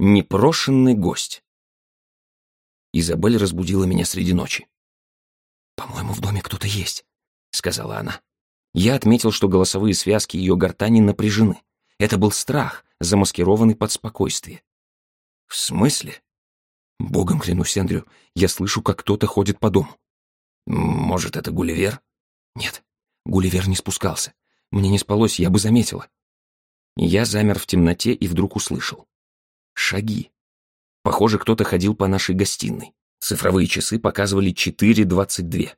Непрошенный гость. Изабель разбудила меня среди ночи. «По-моему, в доме кто-то есть», — сказала она. Я отметил, что голосовые связки ее гортани напряжены. Это был страх, замаскированный под спокойствие. «В смысле?» «Богом клянусь, Эндрю, я слышу, как кто-то ходит по дому». «Может, это Гулливер?» «Нет, Гулливер не спускался. Мне не спалось, я бы заметила». Я замер в темноте и вдруг услышал. Шаги. Похоже, кто-то ходил по нашей гостиной. Цифровые часы показывали 4.22.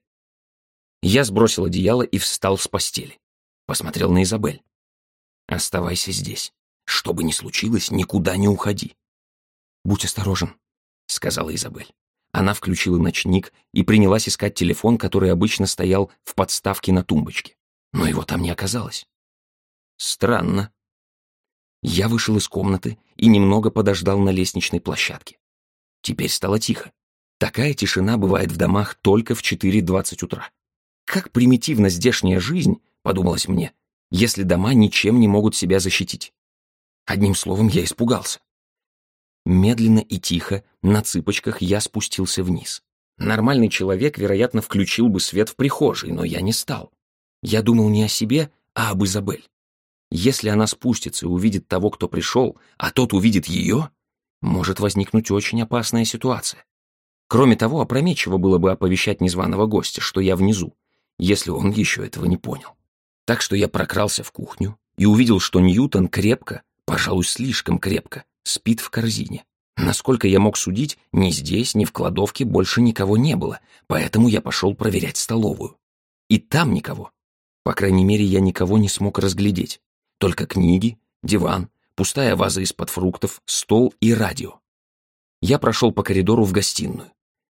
Я сбросил одеяло и встал с постели. Посмотрел на Изабель. «Оставайся здесь. Что бы ни случилось, никуда не уходи». «Будь осторожен», — сказала Изабель. Она включила ночник и принялась искать телефон, который обычно стоял в подставке на тумбочке. Но его там не оказалось. Странно. Я вышел из комнаты и немного подождал на лестничной площадке. Теперь стало тихо. Такая тишина бывает в домах только в 4.20 утра. Как примитивна здешняя жизнь, подумалось мне, если дома ничем не могут себя защитить. Одним словом, я испугался. Медленно и тихо, на цыпочках, я спустился вниз. Нормальный человек, вероятно, включил бы свет в прихожей, но я не стал. Я думал не о себе, а об Изабель. Если она спустится и увидит того, кто пришел, а тот увидит ее, может возникнуть очень опасная ситуация. Кроме того, опрометчиво было бы оповещать незваного гостя, что я внизу, если он еще этого не понял. Так что я прокрался в кухню и увидел, что Ньютон крепко, пожалуй, слишком крепко, спит в корзине. Насколько я мог судить, ни здесь, ни в кладовке больше никого не было, поэтому я пошел проверять столовую. И там никого. По крайней мере, я никого не смог разглядеть. Только книги, диван, пустая ваза из-под фруктов, стол и радио. Я прошел по коридору в гостиную.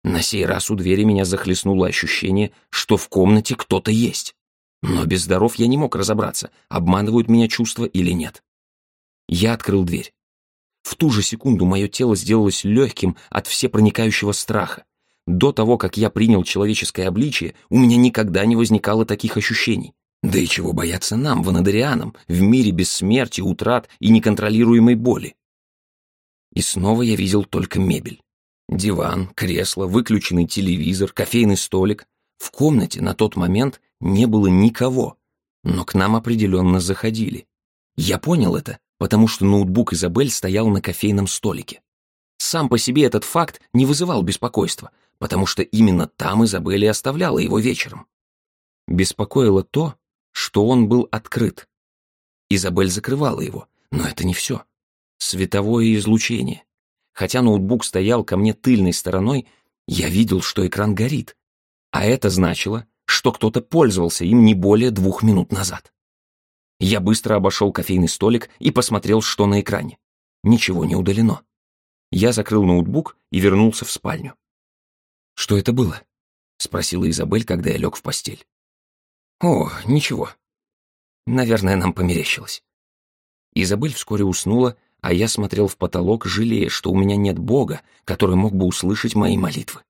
На сей раз у двери меня захлестнуло ощущение, что в комнате кто-то есть. Но без даров я не мог разобраться, обманывают меня чувства или нет. Я открыл дверь. В ту же секунду мое тело сделалось легким от всепроникающего страха. До того, как я принял человеческое обличие, у меня никогда не возникало таких ощущений. Да и чего бояться нам, ванадерианам, в мире без смерти, утрат и неконтролируемой боли? И снова я видел только мебель. Диван, кресло, выключенный телевизор, кофейный столик. В комнате на тот момент не было никого, но к нам определенно заходили. Я понял это, потому что ноутбук Изабель стоял на кофейном столике. Сам по себе этот факт не вызывал беспокойства, потому что именно там Изабель и оставляла его вечером. Беспокоило то, что он был открыт. Изабель закрывала его, но это не все. Световое излучение. Хотя ноутбук стоял ко мне тыльной стороной, я видел, что экран горит. А это значило, что кто-то пользовался им не более двух минут назад. Я быстро обошел кофейный столик и посмотрел, что на экране. Ничего не удалено. Я закрыл ноутбук и вернулся в спальню. «Что это было?» — спросила Изабель, когда я лег в постель. «О, ничего. Наверное, нам померещилось». Изабель вскоре уснула, а я смотрел в потолок, жалея, что у меня нет Бога, который мог бы услышать мои молитвы.